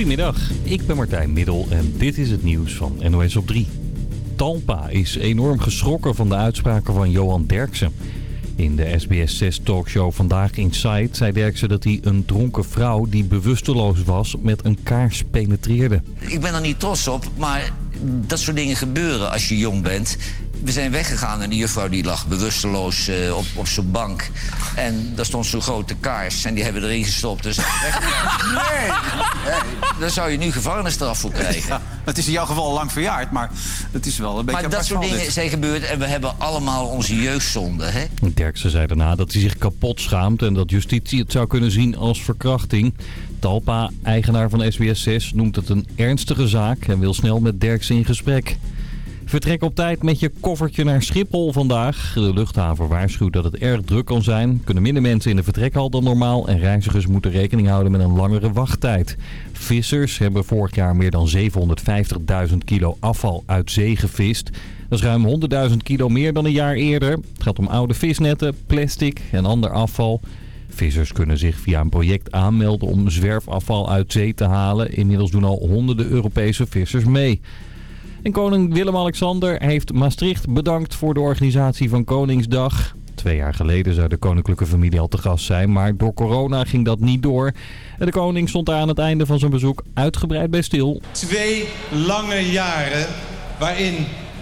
Goedemiddag, ik ben Martijn Middel en dit is het nieuws van NOS op 3. Talpa is enorm geschrokken van de uitspraken van Johan Derksen. In de SBS 6 talkshow Vandaag Inside zei Derksen dat hij een dronken vrouw die bewusteloos was met een kaars penetreerde. Ik ben er niet trots op, maar dat soort dingen gebeuren als je jong bent. We zijn weggegaan en die juffrouw die lag bewusteloos uh, op, op zo'n bank. En daar stond zo'n grote kaars en die hebben we erin gestopt. Dus nee, nee, daar zou je nu gevangenisstraf voor krijgen. Ja, het is in jouw geval lang verjaard, maar het is wel een beetje Maar dat soort dingen zijn gebeurd en we hebben allemaal onze jeugdzonde. Hè? Derksen zei daarna dat hij zich kapot schaamt en dat justitie het zou kunnen zien als verkrachting. Talpa, eigenaar van SBS 6, noemt het een ernstige zaak en wil snel met Derksen in gesprek. Vertrek op tijd met je koffertje naar Schiphol vandaag. De luchthaven waarschuwt dat het erg druk kan zijn. Kunnen minder mensen in de vertrekhal dan normaal. En reizigers moeten rekening houden met een langere wachttijd. Vissers hebben vorig jaar meer dan 750.000 kilo afval uit zee gevist. Dat is ruim 100.000 kilo meer dan een jaar eerder. Het gaat om oude visnetten, plastic en ander afval. Vissers kunnen zich via een project aanmelden om zwerfafval uit zee te halen. Inmiddels doen al honderden Europese vissers mee. En koning Willem-Alexander heeft Maastricht bedankt voor de organisatie van Koningsdag. Twee jaar geleden zou de koninklijke familie al te gast zijn, maar door corona ging dat niet door. En de koning stond daar aan het einde van zijn bezoek uitgebreid bij stil. Twee lange jaren waarin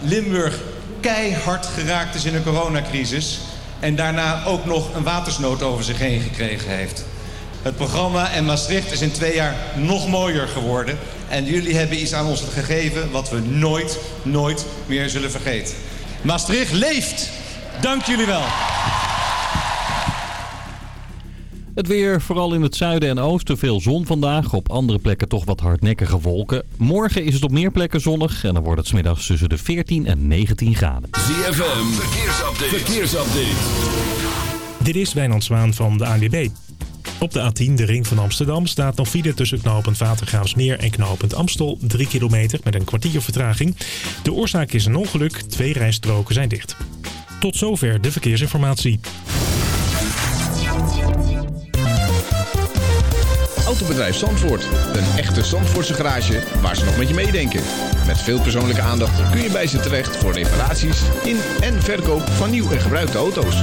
Limburg keihard geraakt is in een coronacrisis... en daarna ook nog een watersnood over zich heen gekregen heeft. Het programma en Maastricht is in twee jaar nog mooier geworden. En jullie hebben iets aan ons gegeven wat we nooit, nooit meer zullen vergeten. Maastricht leeft! Dank jullie wel. Het weer, vooral in het zuiden en oosten veel zon vandaag. Op andere plekken toch wat hardnekkige wolken. Morgen is het op meer plekken zonnig en dan wordt het smiddags tussen de 14 en 19 graden. ZFM, verkeersupdate. verkeersupdate. Dit is Wijnand Zwaan van de ANWB. Op de A10, de ring van Amsterdam, staat nog file tussen knooppunt Watergraafsmeer en knooppunt Amstel. 3 kilometer met een kwartier vertraging. De oorzaak is een ongeluk, twee rijstroken zijn dicht. Tot zover de verkeersinformatie. Autobedrijf Zandvoort. Een echte Zandvoortse garage waar ze nog met je meedenken. Met veel persoonlijke aandacht kun je bij ze terecht voor reparaties in en verkoop van nieuw en gebruikte auto's.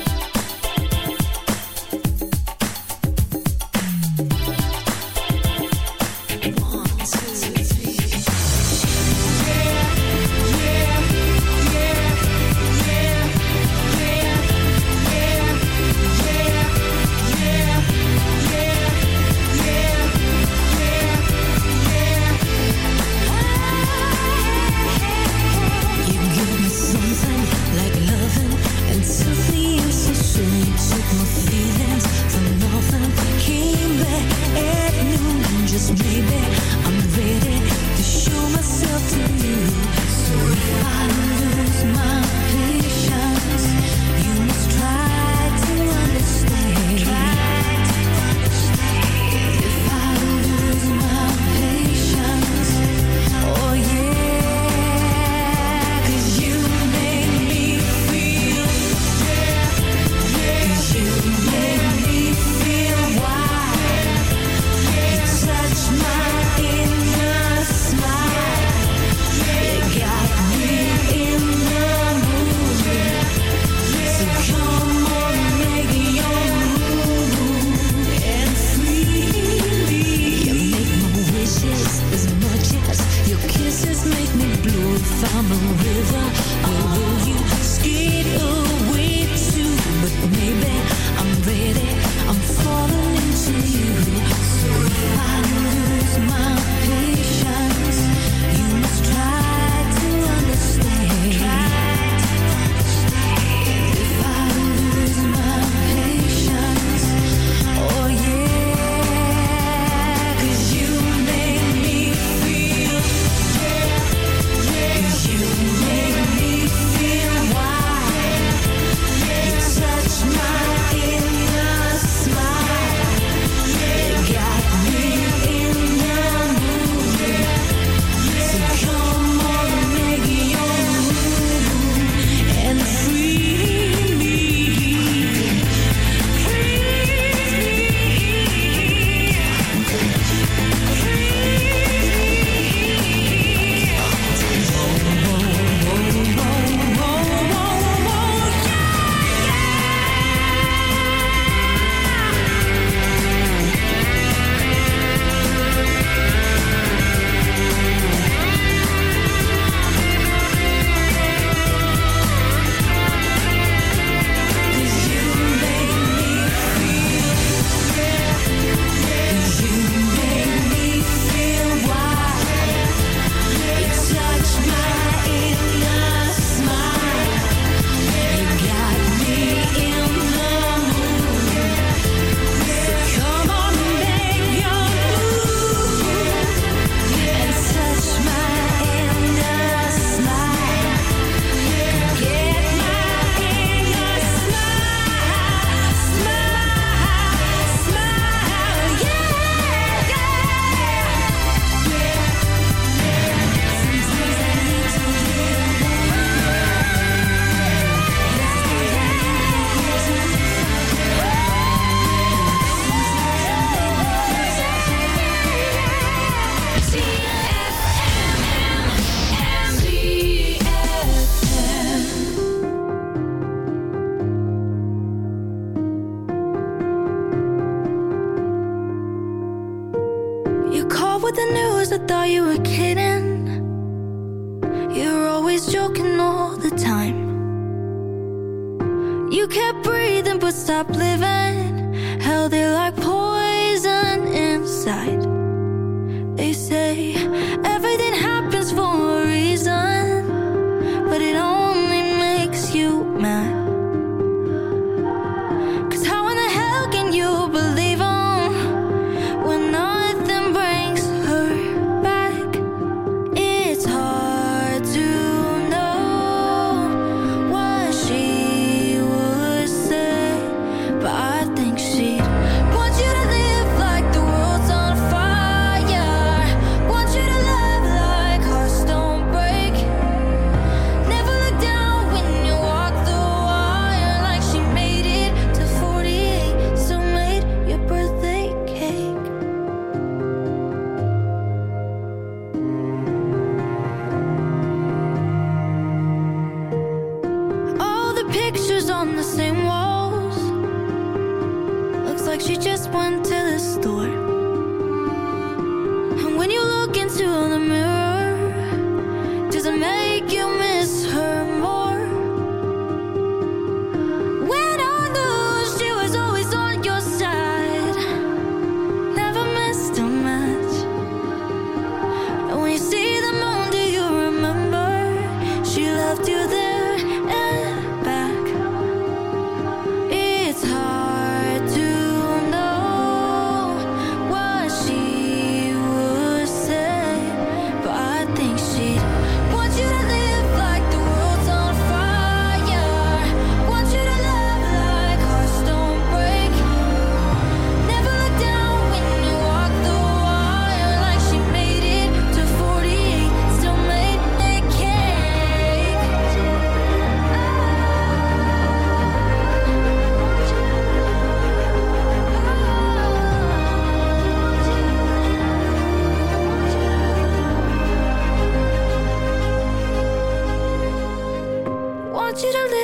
Touch my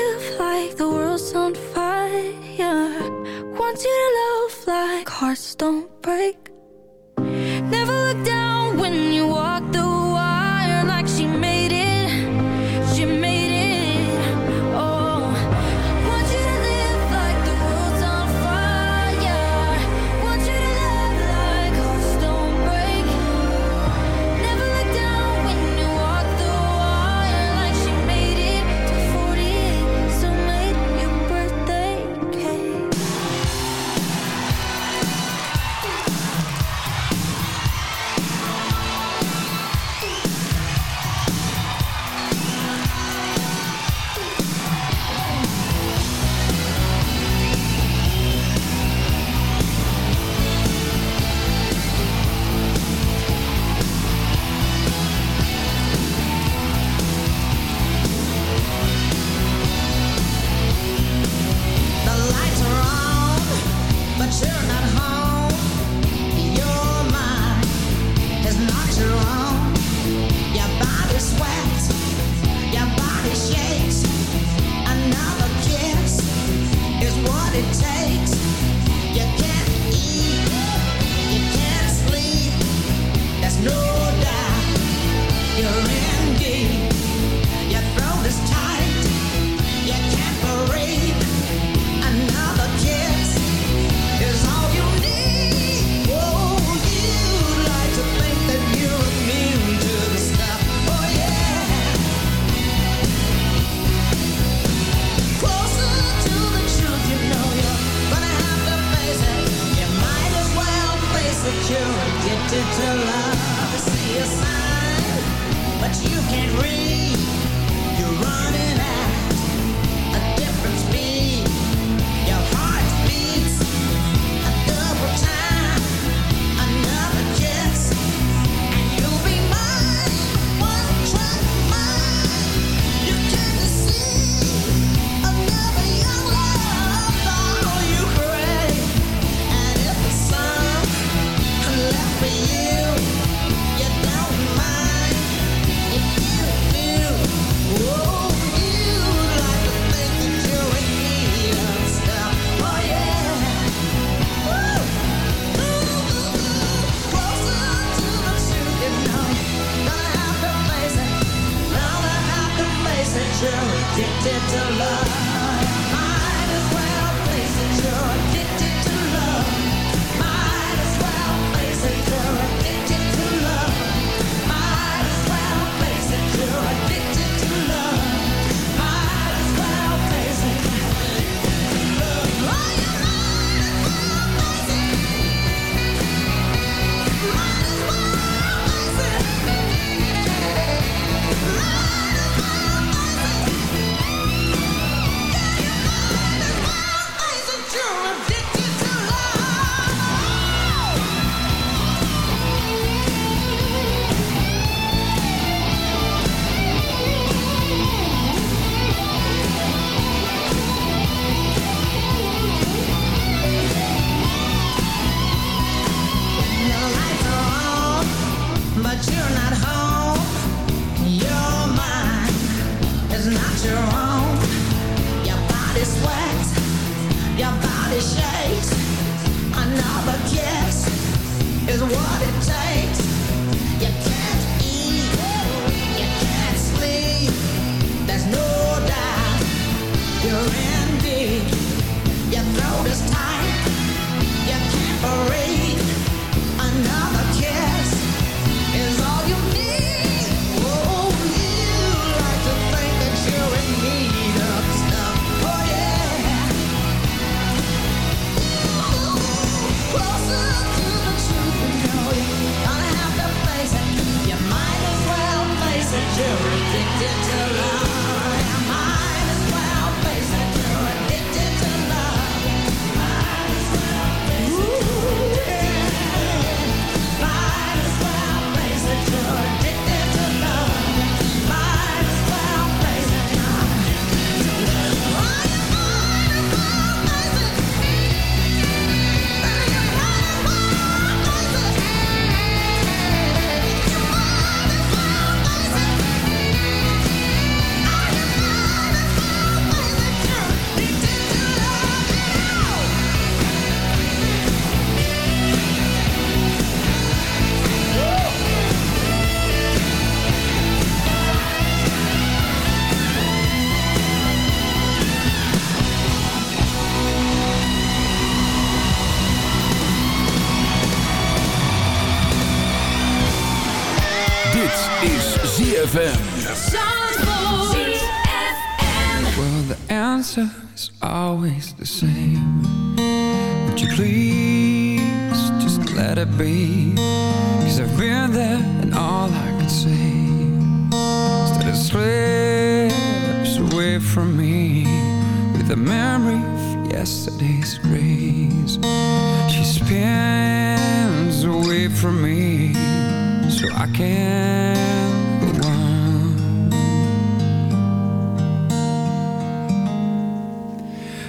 live like the world's on fire. Want you to love like hearts don't break. to love, see a sign, but you can't read. body sweats, your body shakes. Another kiss is what it takes. You can't eat, you can't sleep. There's no doubt you're in deep. Your throat is tight. Face it. You're from me with the memory of yesterday's grace. She spins away from me so I can go on.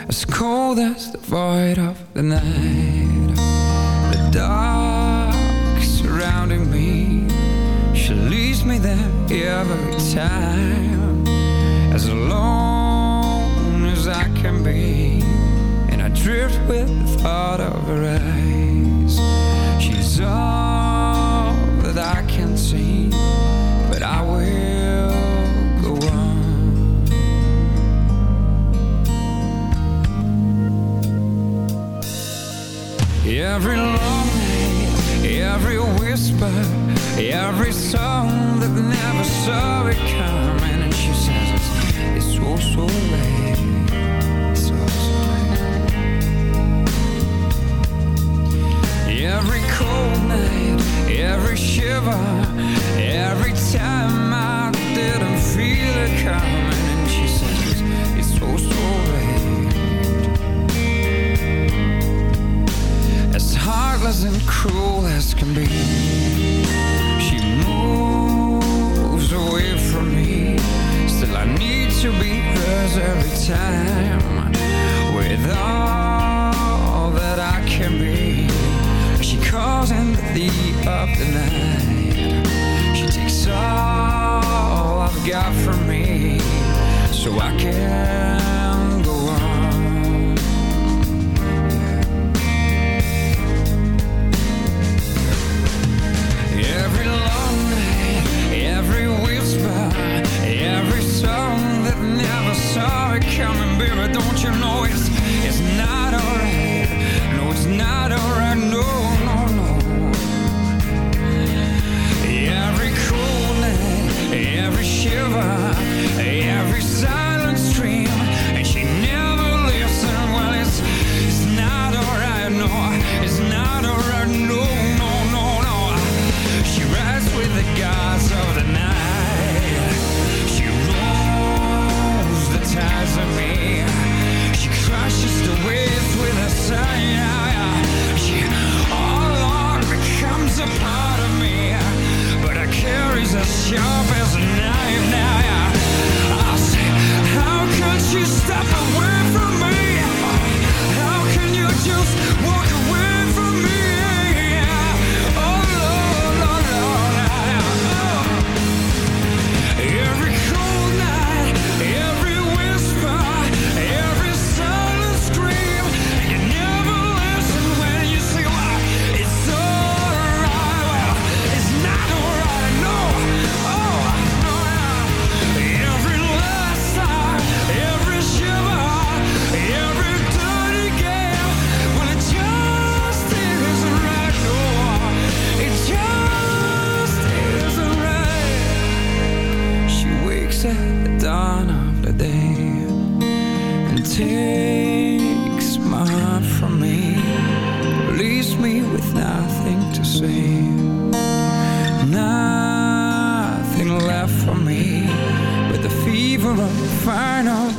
As cold as the void of the night The dark surrounding me She leaves me there every time As alone as I can be And I drift with the thought of her eyes. She's all that I can see But I will go on. Every long night, every whisper, every song that never saw it coming, and she says it's, so so late, it's so so late. Every cold night, every shiver, every time I didn't feel it coming, and she says it's so so late. As heartless and cruel as can be She moves I need to be hers every time With all that I can be. She calls deep of the night She takes all I've got from me So I can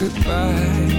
goodbye.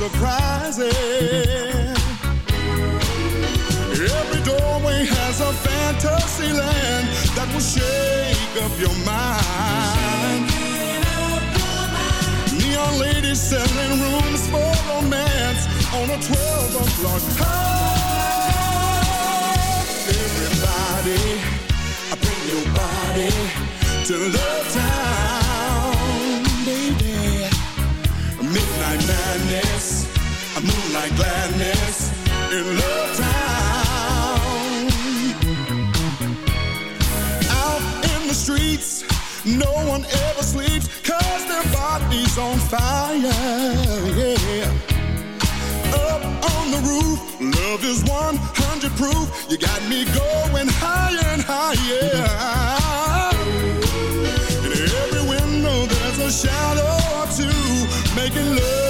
surprises. Every doorway has a fantasy land that will shake up your mind. Neon ladies selling rooms for romance on a 12 o'clock high. Everybody, I bring your body to Love Town, Madness, moonlight gladness in Love Town. Out in the streets, no one ever sleeps cause their body's on fire, yeah. Up on the roof, love is 100 proof. You got me going higher and higher. In every window, there's a shadow or two, making love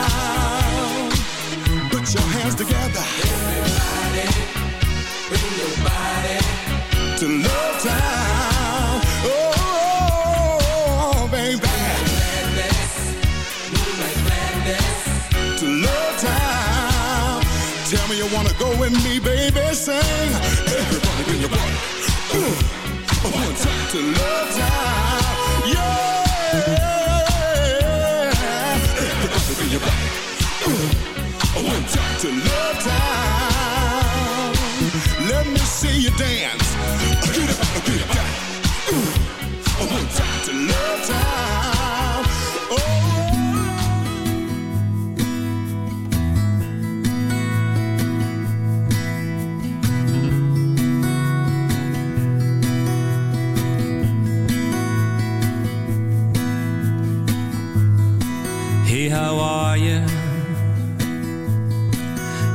Your hands together. Everybody, bring your body to Love Town. Oh, oh, oh, baby. To Love Town. Tell me you wanna go with me, baby. Sing. To Love Town. Let me see you dance. Get up, get up. Ooh. One time to Love Town. Oh. Hey, how are you?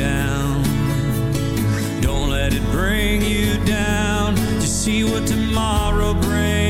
Down. Don't let it bring you down. Just see what tomorrow brings.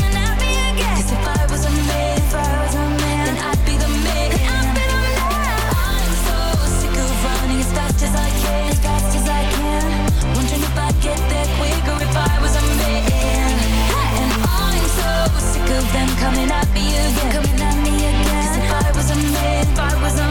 Of them coming at me again. Coming at me again. 'Cause if I was a man, if I was a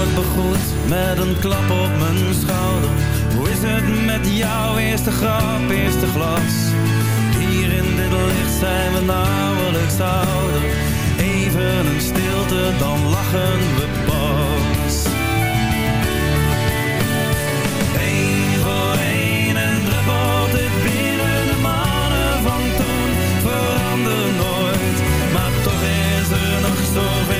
Ik word begroet met een klap op mijn schouder. Hoe is het met jouw eerste grap, eerste glas? Hier in dit licht zijn we nauwelijks ouder. Even een stilte, dan lachen we pas. Eén voor één en druppelt het binnen de mannen van toen. Verander nooit, maar toch is er nog zoveel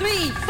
three, four.